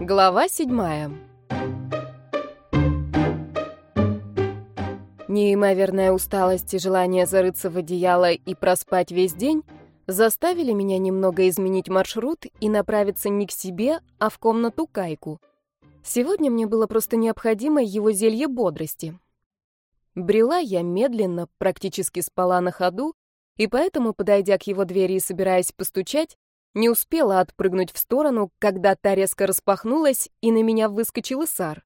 Глава седьмая. Неимоверная усталость и желание зарыться в одеяло и проспать весь день заставили меня немного изменить маршрут и направиться не к себе, а в комнату Кайку. Сегодня мне было просто необходимо его зелье бодрости. Брела я медленно, практически спала на ходу, и поэтому, подойдя к его двери и собираясь постучать, не успела отпрыгнуть в сторону, когда та резко распахнулась, и на меня выскочил Исар.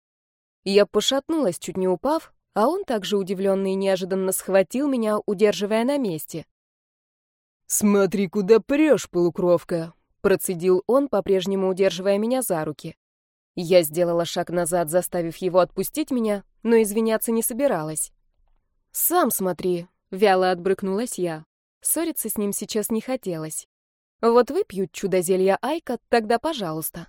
Я пошатнулась, чуть не упав, а он также удивленный и неожиданно схватил меня, удерживая на месте. «Смотри, куда прешь, полукровка!» — процедил он, по-прежнему удерживая меня за руки. Я сделала шаг назад, заставив его отпустить меня, но извиняться не собиралась. «Сам смотри», — вяло отбрыкнулась я. Ссориться с ним сейчас не хотелось. Вот выпью чудо-зелья Айка, тогда пожалуйста.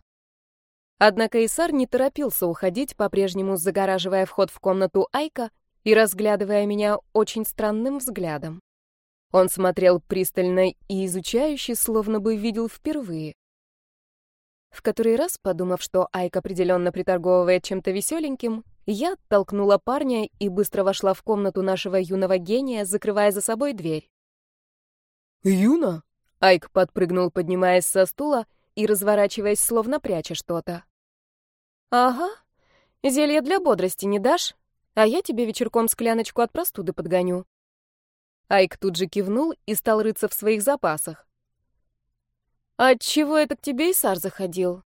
Однако Исар не торопился уходить, по-прежнему загораживая вход в комнату Айка и разглядывая меня очень странным взглядом. Он смотрел пристально и изучающе, словно бы видел впервые. В который раз, подумав, что Айк определенно приторговывает чем-то веселеньким, я толкнула парня и быстро вошла в комнату нашего юного гения, закрывая за собой дверь. «Юна?» Айк подпрыгнул, поднимаясь со стула и разворачиваясь, словно пряча что-то. «Ага. Зелье для бодрости не дашь? А я тебе вечерком скляночку от простуды подгоню». Айк тут же кивнул и стал рыться в своих запасах. «Отчего это к тебе Исар заходил?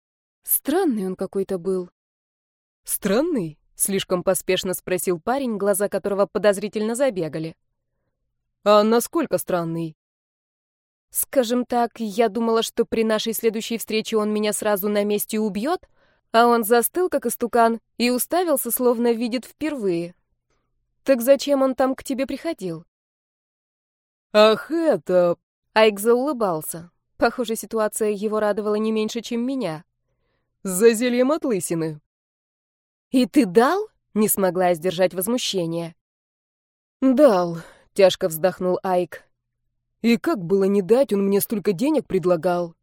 Странный он какой-то был». «Странный?» — слишком поспешно спросил парень, глаза которого подозрительно забегали. «А насколько странный?» Скажем так, я думала, что при нашей следующей встрече он меня сразу на месте убьет, а он застыл, как истукан, и уставился, словно видит впервые. Так зачем он там к тебе приходил? Ах, это... Айк заулыбался. Похоже, ситуация его радовала не меньше, чем меня. За зельем от лысины. И ты дал? Не смогла сдержать возмущение. Дал, тяжко вздохнул Айк. И как было не дать, он мне столько денег предлагал.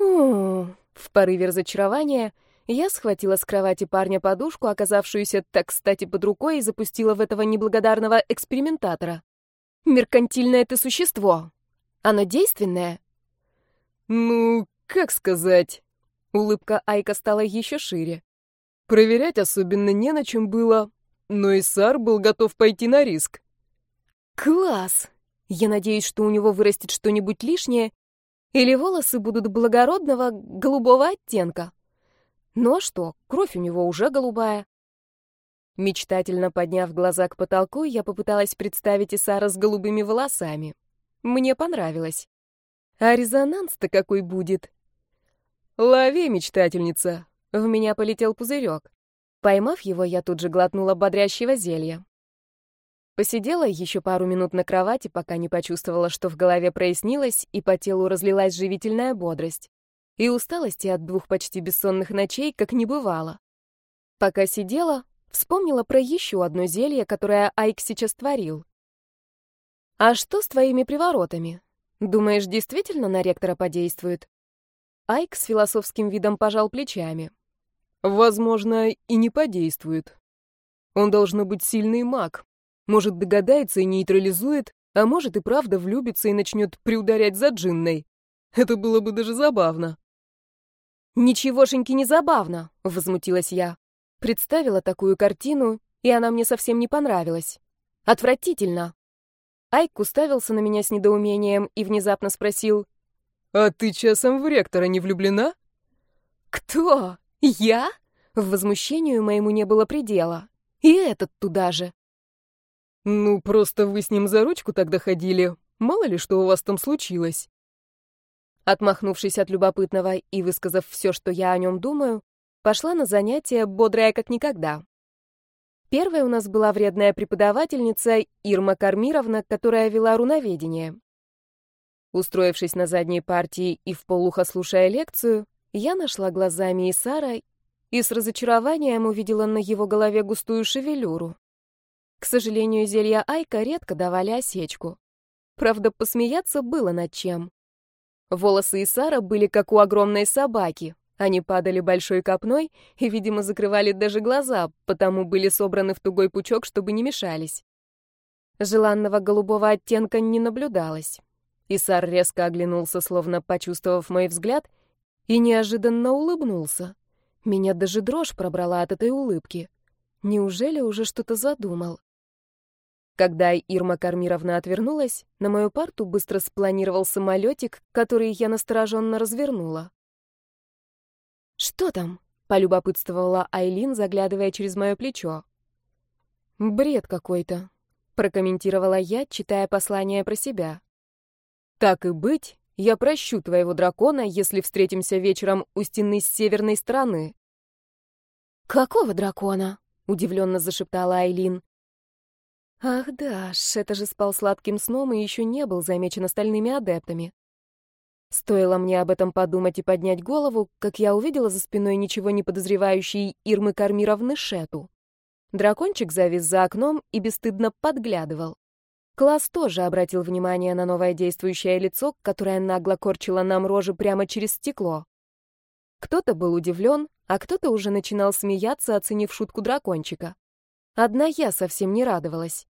О, в порыве разочарования я схватила с кровати парня подушку, оказавшуюся так кстати под рукой, и запустила в этого неблагодарного экспериментатора. Меркантильное ты существо. Оно действенное? Ну, как сказать? Улыбка Айка стала еще шире. Проверять особенно не на чем было, но Исар был готов пойти на риск. Класс! Я надеюсь, что у него вырастет что-нибудь лишнее, или волосы будут благородного голубого оттенка. Ну а что, кровь у него уже голубая. Мечтательно подняв глаза к потолку, я попыталась представить Исара с голубыми волосами. Мне понравилось. А резонанс-то какой будет? Лови, мечтательница. В меня полетел пузырек. Поймав его, я тут же глотнула бодрящего зелья. Посидела еще пару минут на кровати, пока не почувствовала, что в голове прояснилось, и по телу разлилась живительная бодрость. И усталости от двух почти бессонных ночей как не бывало. Пока сидела, вспомнила про еще одно зелье, которое Айк сейчас творил. «А что с твоими приворотами? Думаешь, действительно на ректора подействует?» Айк с философским видом пожал плечами. «Возможно, и не подействует. Он должно быть сильный маг, может, догадается и нейтрализует, а может и правда влюбится и начнет приударять за Джинной. Это было бы даже забавно. «Ничегошеньки не забавно», — возмутилась я. Представила такую картину, и она мне совсем не понравилась. Отвратительно. Айк уставился на меня с недоумением и внезапно спросил. «А ты часом в ректора не влюблена?» «Кто? Я?» В возмущению моему не было предела. И этот туда же. «Ну, просто вы с ним за ручку тогда ходили. Мало ли, что у вас там случилось». Отмахнувшись от любопытного и высказав все, что я о нем думаю, пошла на занятия, бодрая как никогда. Первая у нас была вредная преподавательница Ирма Кармировна, которая вела руноведение. Устроившись на задней партии и вполуха слушая лекцию, я нашла глазами Исара и с разочарованием увидела на его голове густую шевелюру. К сожалению, зелья Айка редко давали осечку. Правда, посмеяться было над чем. Волосы Исара были как у огромной собаки, Они падали большой копной и, видимо, закрывали даже глаза, потому были собраны в тугой пучок, чтобы не мешались. Желанного голубого оттенка не наблюдалось. Исар резко оглянулся, словно почувствовав мой взгляд, и неожиданно улыбнулся. Меня даже дрожь пробрала от этой улыбки. Неужели уже что-то задумал? Когда Ирма Кармировна отвернулась, на мою парту быстро спланировал самолетик, который я настороженно развернула. «Что там?» — полюбопытствовала Айлин, заглядывая через мое плечо. «Бред какой-то», — прокомментировала я, читая послание про себя. «Так и быть, я прощу твоего дракона, если встретимся вечером у стены с северной стороны». «Какого дракона?» — удивленно зашептала Айлин. Ах да, это же спал сладким сном и еще не был замечен остальными адептами. Стоило мне об этом подумать и поднять голову, как я увидела за спиной ничего не подозревающей Ирмы Кармировны Шету. Дракончик завис за окном и бесстыдно подглядывал. Класс тоже обратил внимание на новое действующее лицо, которое нагло корчило нам рожи прямо через стекло. Кто-то был удивлен, а кто-то уже начинал смеяться, оценив шутку дракончика. Одна я совсем не радовалась.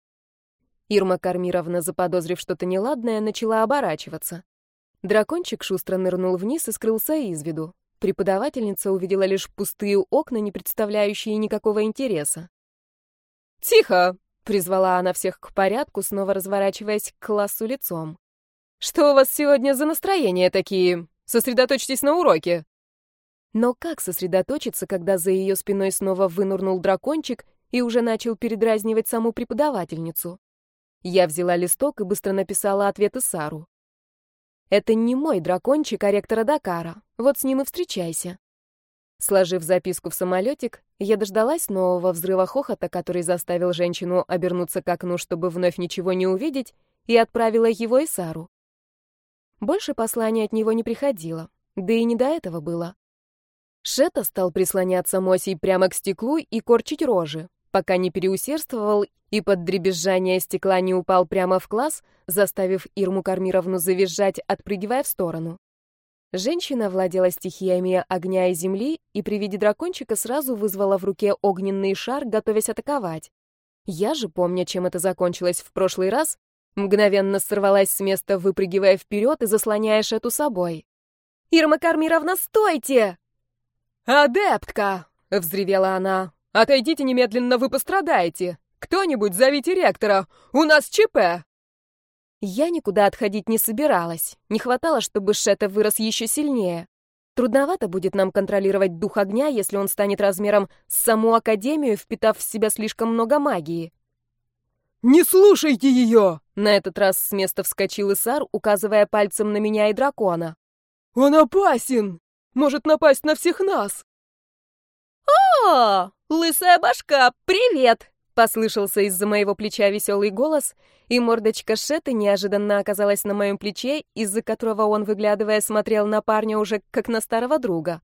Ирма Кармировна, заподозрив что-то неладное, начала оборачиваться. Дракончик шустро нырнул вниз и скрылся из виду. Преподавательница увидела лишь пустые окна, не представляющие никакого интереса. «Тихо!» — призвала она всех к порядку, снова разворачиваясь к классу лицом. «Что у вас сегодня за настроения такие? Сосредоточьтесь на уроке!» Но как сосредоточиться, когда за ее спиной снова вынурнул дракончик и уже начал передразнивать саму преподавательницу? Я взяла листок и быстро написала ответы Сару. «Это не мой дракончик, а ректора Дакара. Вот с ним и встречайся». Сложив записку в самолетик, я дождалась нового взрыва хохота, который заставил женщину обернуться к окну, чтобы вновь ничего не увидеть, и отправила его Исару. Больше послания от него не приходило, да и не до этого было. Шета стал прислоняться Мосей прямо к стеклу и корчить рожи, пока не переусердствовал и под дребезжание стекла не упал прямо в класс, заставив Ирму Кармировну завизжать, отпрыгивая в сторону. Женщина владела стихиями огня и земли и при виде дракончика сразу вызвала в руке огненный шар, готовясь атаковать. Я же, помня, чем это закончилось в прошлый раз, мгновенно сорвалась с места, выпрыгивая вперед и заслоняя Шету собой. «Ирма Кармировна, стойте!» «Адептка!» — взревела она. Отойдите немедленно, вы пострадаете. Кто-нибудь зовите ректора. У нас ЧП. Я никуда отходить не собиралась. Не хватало, чтобы Шета вырос еще сильнее. Трудновато будет нам контролировать дух огня, если он станет размером с саму Академию, впитав в себя слишком много магии. «Не слушайте ее!» На этот раз с места вскочил Исар, указывая пальцем на меня и дракона. «Он опасен! Может напасть на всех нас!» «О, лысая башка, привет!» Послышался из-за моего плеча веселый голос, и мордочка Шеты неожиданно оказалась на моем плече, из-за которого он, выглядывая, смотрел на парня уже как на старого друга.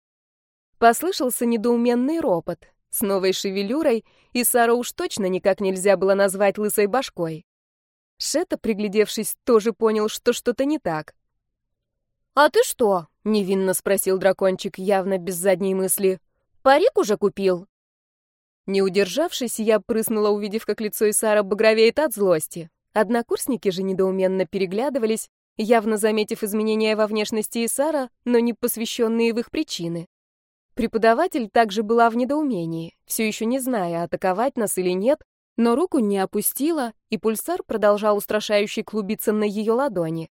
Послышался недоуменный ропот. С новой шевелюрой, и Сару уж точно никак нельзя было назвать лысой башкой. Шета, приглядевшись, тоже понял, что что-то не так. «А ты что?» — невинно спросил дракончик, явно без задней мысли. Парик уже купил?» Не удержавшись, я прыснула, увидев, как лицо Исара багровеет от злости. Однокурсники же недоуменно переглядывались, явно заметив изменения во внешности Исара, но не посвященные в их причины. Преподаватель также была в недоумении, все еще не зная, атаковать нас или нет, но руку не опустила, и пульсар продолжал устрашающе клубиться на ее ладони.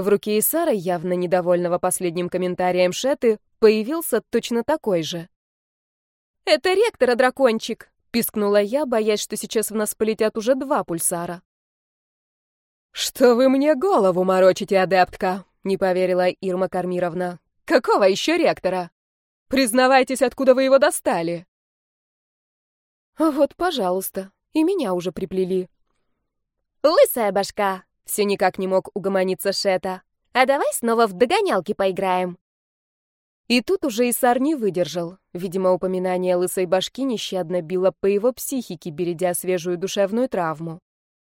В руке Исара, явно недовольного последним комментарием Шеты, появился точно такой же. «Это ректора, дракончик!» — пискнула я, боясь, что сейчас в нас полетят уже два пульсара. «Что вы мне голову морочите, адептка?» — не поверила Ирма Кармировна. «Какого еще ректора? Признавайтесь, откуда вы его достали?» «Вот, пожалуйста, и меня уже приплели». «Лысая башка!» — все никак не мог угомониться Шета. «А давай снова в догонялки поиграем». И тут уже Исар не выдержал. Видимо, упоминание лысой башки нещадно било по его психике, бередя свежую душевную травму.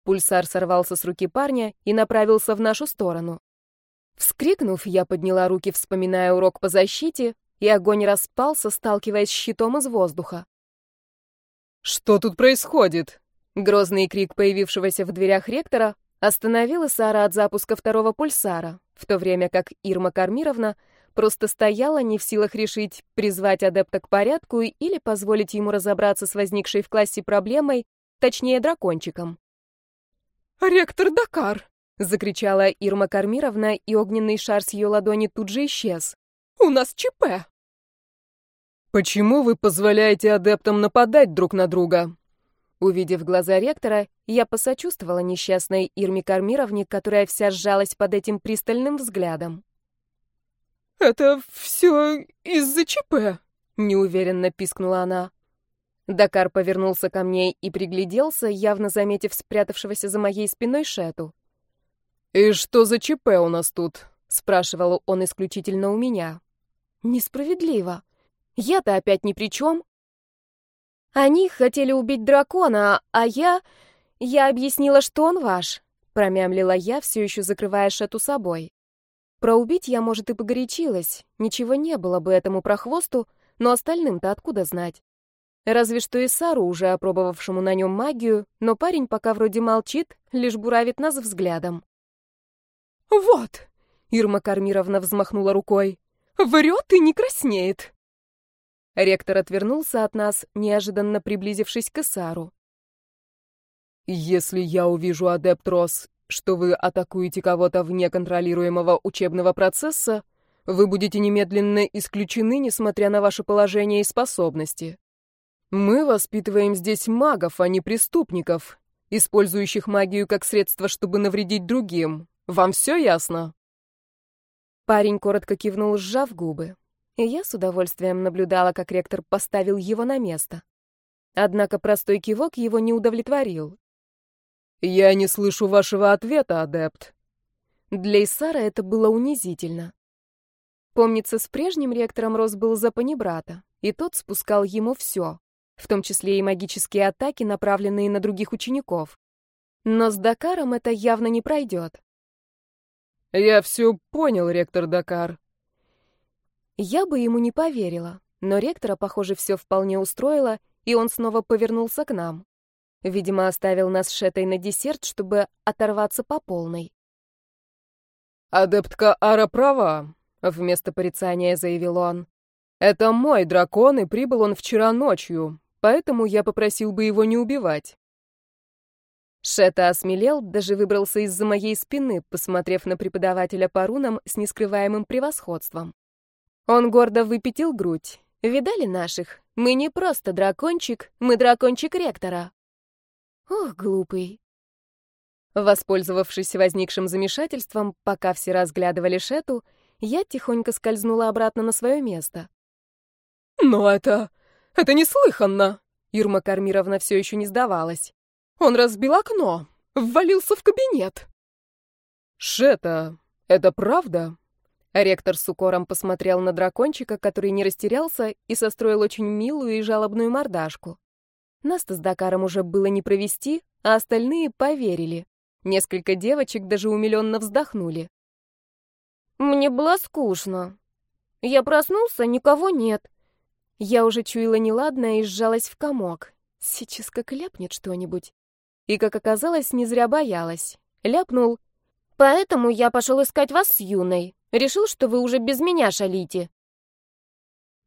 Пульсар сорвался с руки парня и направился в нашу сторону. Вскрикнув, я подняла руки, вспоминая урок по защите, и огонь распался, сталкиваясь с щитом из воздуха. «Что тут происходит?» Грозный крик появившегося в дверях ректора остановил Сара от запуска второго пульсара, в то время как Ирма Кармировна просто стояла не в силах решить, призвать адепта к порядку или позволить ему разобраться с возникшей в классе проблемой, точнее дракончиком. «Ректор Дакар!» — закричала Ирма Кармировна, и огненный шар с ее ладони тут же исчез. «У нас ЧП!» «Почему вы позволяете адептам нападать друг на друга?» Увидев глаза ректора, я посочувствовала несчастной Ирме Кармировне, которая вся сжалась под этим пристальным взглядом. «Это все из-за ЧП», — неуверенно пискнула она. Дакар повернулся ко мне и пригляделся, явно заметив спрятавшегося за моей спиной Шету. «И что за ЧП у нас тут?» — спрашивал он исключительно у меня. «Несправедливо. Я-то опять ни при чем. Они хотели убить дракона, а я... Я объяснила, что он ваш», — промямлила я, все еще закрывая Шету собой. Про убить я, может, и погорячилась. Ничего не было бы этому прохвосту, но остальным-то откуда знать? Разве что и Сару, уже опробовавшему на нем магию, но парень пока вроде молчит, лишь буравит нас взглядом. «Вот!» — Ирма Кармировна взмахнула рукой. «Врет и не краснеет!» Ректор отвернулся от нас, неожиданно приблизившись к Сару. «Если я увижу адепт Рос что вы атакуете кого-то вне контролируемого учебного процесса, вы будете немедленно исключены, несмотря на ваше положение и способности. Мы воспитываем здесь магов, а не преступников, использующих магию как средство, чтобы навредить другим. Вам все ясно?» Парень коротко кивнул, сжав губы. И я с удовольствием наблюдала, как ректор поставил его на место. Однако простой кивок его не удовлетворил. «Я не слышу вашего ответа, адепт». Для Исара это было унизительно. Помнится, с прежним ректором Рос был за панибрата, и тот спускал ему все, в том числе и магические атаки, направленные на других учеников. Но с Дакаром это явно не пройдет. «Я все понял, ректор Дакар». Я бы ему не поверила, но ректора, похоже, все вполне устроило, и он снова повернулся к нам. Видимо, оставил нас шетой на десерт, чтобы оторваться по полной. «Адептка Ара права», — вместо порицания заявил он. «Это мой дракон, и прибыл он вчера ночью, поэтому я попросил бы его не убивать». Шета осмелел, даже выбрался из-за моей спины, посмотрев на преподавателя по рунам с нескрываемым превосходством. Он гордо выпятил грудь. «Видали наших? Мы не просто дракончик, мы дракончик ректора». Ох, глупый. Воспользовавшись возникшим замешательством, пока все разглядывали Шету, я тихонько скользнула обратно на свое место. «Но это... это неслыханно!» Ирма Кармировна все еще не сдавалась. «Он разбил окно, ввалился в кабинет». «Шета, это правда?» Ректор с укором посмотрел на дракончика, который не растерялся и состроил очень милую и жалобную мордашку. Нас-то с Дакаром уже было не провести, а остальные поверили. Несколько девочек даже умиленно вздохнули. «Мне было скучно. Я проснулся, никого нет. Я уже чуяла неладное и сжалась в комок. Сейчас как ляпнет что-нибудь. И, как оказалось, не зря боялась. Ляпнул. Поэтому я пошел искать вас с Юной. Решил, что вы уже без меня шалите.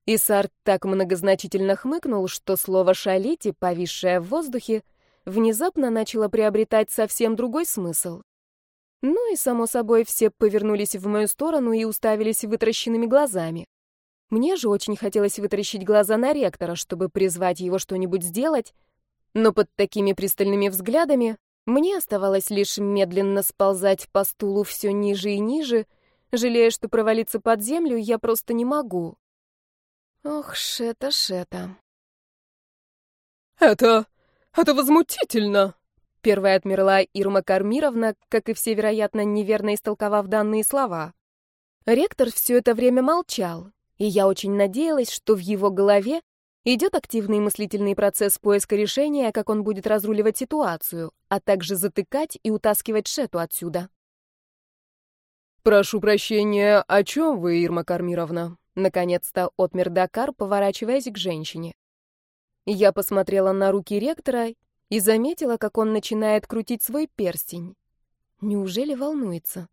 Исар так многозначительно хмыкнул, что слово «шалите», повисшее в воздухе, внезапно начало приобретать совсем другой смысл. Ну и, само собой, все повернулись в мою сторону и уставились вытращенными глазами. Мне же очень хотелось вытаращить глаза на ректора, чтобы призвать его что-нибудь сделать, но под такими пристальными взглядами мне оставалось лишь медленно сползать по стулу все ниже и ниже, жалея, что провалиться под землю я просто не могу. Ох, шета, шета. Это... это возмутительно. Первая отмерла Ирма Кармировна, как и все, вероятно, неверно истолковав данные слова. Ректор все это время молчал, и я очень надеялась, что в его голове идет активный мыслительный процесс поиска решения, как он будет разруливать ситуацию, а также затыкать и утаскивать Шету отсюда. «Прошу прощения, о чем вы, Ирма Кармировна?» Наконец-то отмер Дакар, поворачиваясь к женщине. Я посмотрела на руки ректора и заметила, как он начинает крутить свой перстень. Неужели волнуется?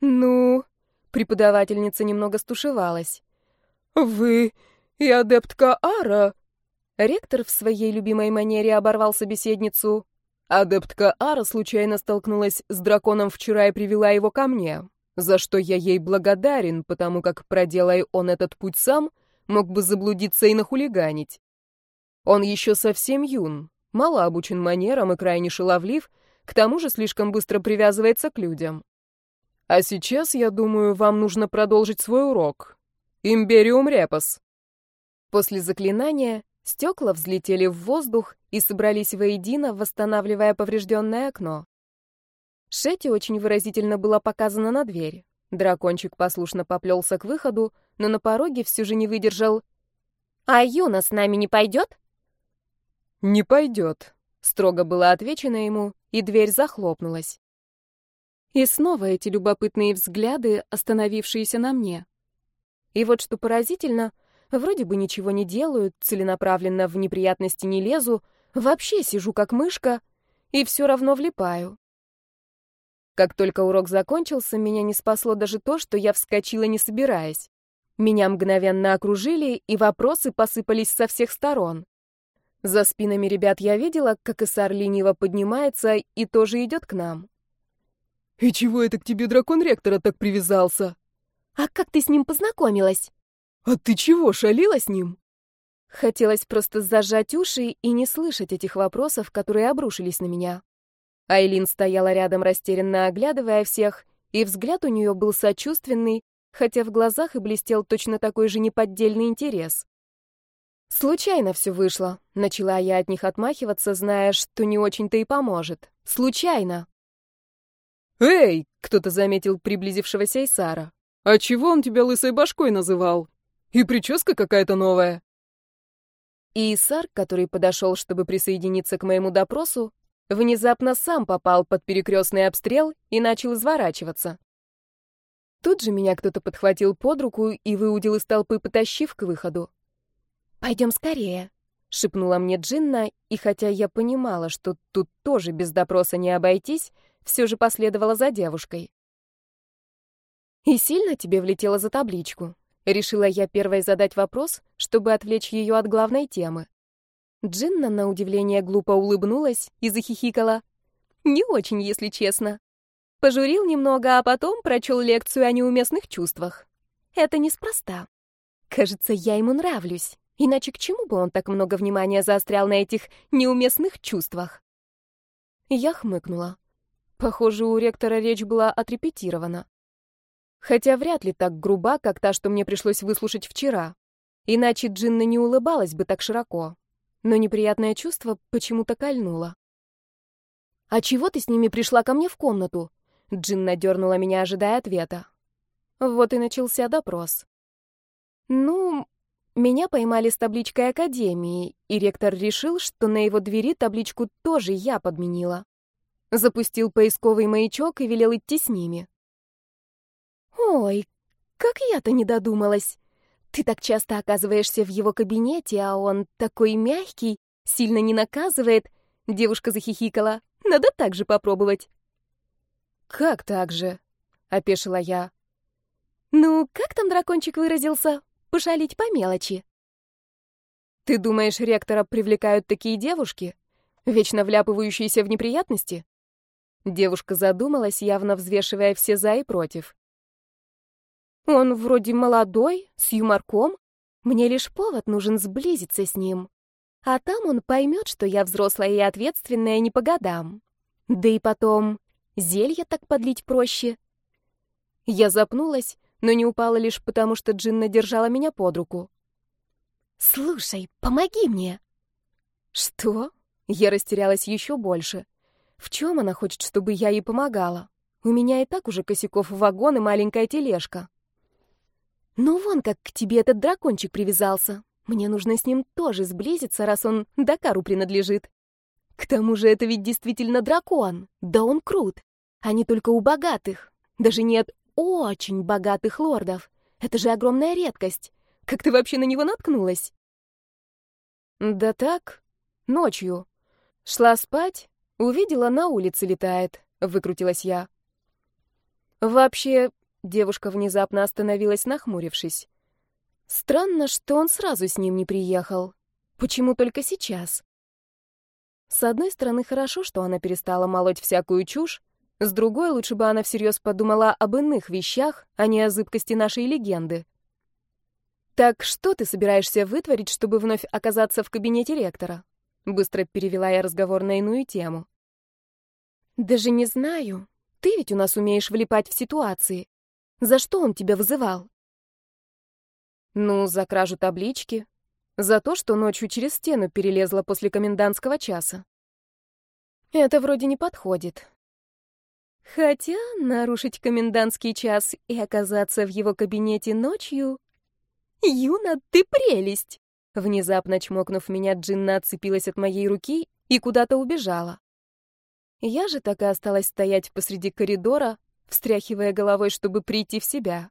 «Ну...» — преподавательница немного стушевалась. «Вы и адептка Ара?» Ректор в своей любимой манере оборвал собеседницу. Адептка Ара случайно столкнулась с драконом вчера и привела его ко мне, за что я ей благодарен, потому как, проделай он этот путь сам, мог бы заблудиться и нахулиганить. Он еще совсем юн, мало обучен манерам и крайне шаловлив, к тому же слишком быстро привязывается к людям. А сейчас, я думаю, вам нужно продолжить свой урок. Имбериум репас. После заклинания стекла взлетели в воздух и собрались воедино, восстанавливая поврежденное окно. Шетти очень выразительно было показано на дверь. Дракончик послушно поплелся к выходу, но на пороге все же не выдержал. «А Юна с нами не пойдет?» «Не пойдет», — строго было отвечено ему, и дверь захлопнулась. И снова эти любопытные взгляды, остановившиеся на мне. И вот что поразительно, вроде бы ничего не делаю, целенаправленно в неприятности не лезу, вообще сижу как мышка и все равно влипаю. Как только урок закончился, меня не спасло даже то, что я вскочила не собираясь. Меня мгновенно окружили, и вопросы посыпались со всех сторон. За спинами ребят я видела, как Исар лениво поднимается и тоже идет к нам. «И чего это к тебе дракон ректора так привязался?» «А как ты с ним познакомилась?» «А ты чего, шалила с ним?» Хотелось просто зажать уши и не слышать этих вопросов, которые обрушились на меня. Айлин стояла рядом, растерянно оглядывая всех, и взгляд у нее был сочувственный, хотя в глазах и блестел точно такой же неподдельный интерес. Случайно все вышло. Начала я от них отмахиваться, зная, что не очень-то и поможет. Случайно. «Эй!» — кто-то заметил приблизившегося Исара. «А чего он тебя лысой башкой называл? И прическа какая-то новая». И Исар, который подошел, чтобы присоединиться к моему допросу, внезапно сам попал под перекрестный обстрел и начал изворачиваться. Тут же меня кто-то подхватил под руку и выудил из толпы, потащив к выходу. «Пойдем скорее», — шепнула мне Джинна, и хотя я понимала, что тут тоже без допроса не обойтись, все же последовала за девушкой. «И сильно тебе влетело за табличку?» Решила я первой задать вопрос, чтобы отвлечь ее от главной темы. Джинна, на удивление, глупо улыбнулась и захихикала. «Не очень, если честно. Пожурил немного, а потом прочел лекцию о неуместных чувствах. Это неспроста. Кажется, я ему нравлюсь. Иначе к чему бы он так много внимания заострял на этих неуместных чувствах? Я хмыкнула. Похоже, у ректора речь была отрепетирована. Хотя вряд ли так груба, как та, что мне пришлось выслушать вчера. Иначе Джинна не улыбалась бы так широко. Но неприятное чувство почему-то кольнуло. «А чего ты с ними пришла ко мне в комнату?» Джинна дернула меня, ожидая ответа. Вот и начался допрос. «Ну, меня поймали с табличкой Академии, и ректор решил, что на его двери табличку тоже я подменила. Запустил поисковый маячок и велел идти с ними. «Ой, как я-то не додумалась! Ты так часто оказываешься в его кабинете, а он такой мягкий, сильно не наказывает!» Девушка захихикала. «Надо так же попробовать!» «Как так же?» — опешила я. «Ну, как там дракончик выразился? Пошалить по мелочи. Ты думаешь, ректора привлекают такие девушки, вечно вляпывающиеся в неприятности? Девушка задумалась, явно взвешивая все за и против. Он вроде молодой, с юморком. Мне лишь повод нужен сблизиться с ним. А там он поймет, что я взрослая и ответственная не по годам. Да и потом, зелье так подлить проще. Я запнулась, но не упала лишь потому, что Джинна держала меня под руку. «Слушай, помоги мне!» «Что?» Я растерялась еще больше. В чем она хочет, чтобы я ей помогала? У меня и так уже косяков вагон и маленькая тележка. «Ну вон как к тебе этот дракончик привязался. Мне нужно с ним тоже сблизиться, раз он Дакару принадлежит. К тому же это ведь действительно дракон. Да он крут. А не только у богатых. Даже нет очень богатых лордов. Это же огромная редкость. Как ты вообще на него наткнулась? Да так, ночью. Шла спать, увидела, на улице летает, выкрутилась я. Вообще, девушка внезапно остановилась, нахмурившись. Странно, что он сразу с ним не приехал. Почему только сейчас? С одной стороны, хорошо, что она перестала молоть всякую чушь, с другой, лучше бы она всерьез подумала об иных вещах, а не о зыбкости нашей легенды. «Так что ты собираешься вытворить, чтобы вновь оказаться в кабинете ректора?» Быстро перевела я разговор на иную тему. «Даже не знаю. Ты ведь у нас умеешь влипать в ситуации. За что он тебя вызывал?» «Ну, за кражу таблички. За то, что ночью через стену перелезла после комендантского часа. Это вроде не подходит. Хотя нарушить комендантский час и оказаться в его кабинете ночью... «Юна, ты прелесть!» Внезапно чмокнув меня, Джинна отцепилась от моей руки и куда-то убежала. Я же так и осталась стоять посреди коридора, встряхивая головой, чтобы прийти в себя.